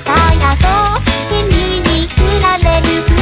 きみそう君に振られる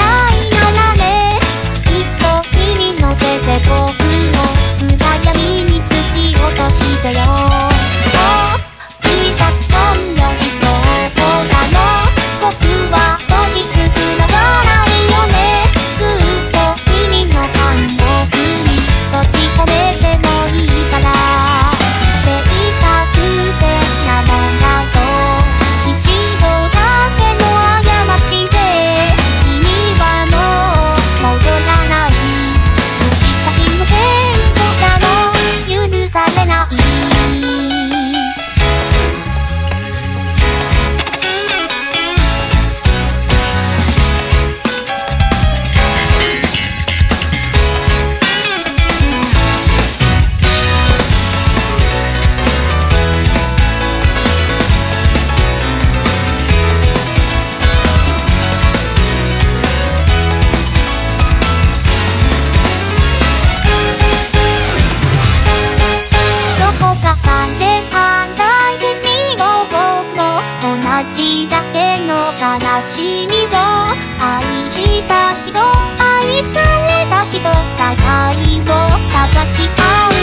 君を愛した人愛された人互いを裁き合う。